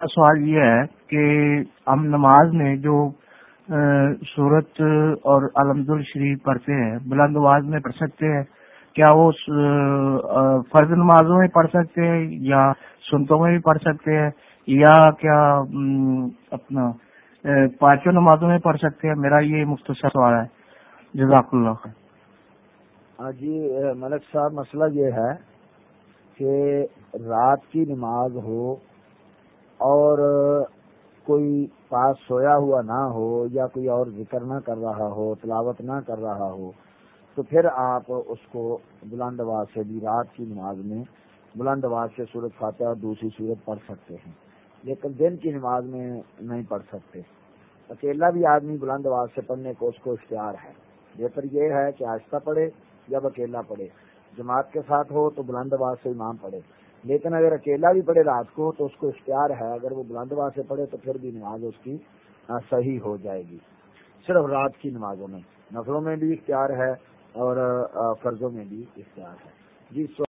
سوال یہ ہے کہ ہم نماز میں جو صورت اور الحمد الشریف پڑھتے ہیں، بلند آواز میں پڑھ سکتے ہیں؟ کیا وہ فرض نمازوں میں پڑھ سکتے ہیں یا سنتوں میں بھی پڑھ سکتے ہیں؟ یا کیا اپنا پانچوں نمازوں میں پڑھ سکتے ہیں؟ میرا یہ مختصر سوال ہے۔ جزاک اللہ ہاں جی ملک صاحب، مسئلہ یہ ہے کہ رات کی نماز ہو اور کوئی پاس سویا ہوا نہ ہو یا کوئی اور ذکر نہ کر رہا ہو، تلاوت نہ کر رہا ہو، تو پھر آپ اس کو بلند آواز سے بھی رات کی نماز میں بلند آواز سے صورت فاتحہ اور دوسری صورت پڑھ سکتے ہیں، لیکن دن کی نماز میں نہیں پڑھ سکتے۔ اکیلا بھی آدمی بلند آواز سے پڑھنے کو اس کو اختیار ہے۔ بہتر یہ ہے کہ آہستہ پڑھے جب اکیلا پڑھے۔ جماعت کے ساتھ ہو تو بلند آواز سے امام پڑھے۔ لیکن اگر اکیلا بھی پڑھے رات کو تو اس کو اختیار ہے، اگر وہ بلند آواز سے پڑھے تو پھر بھی نماز اس کی صحیح ہو جائے گی۔ صرف رات کی نمازوں میں، نفلوں میں بھی اختیار ہے اور فرضوں میں بھی اختیار ہے۔ جی